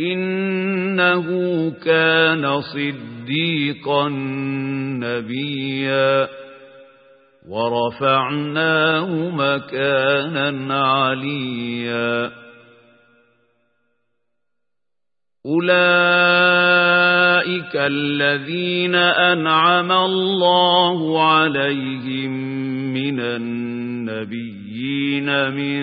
إنه كان صديقا نبيا. ورفعناه مكانا عليا. أولئك الذين أنعم الله عليهم من النبيين من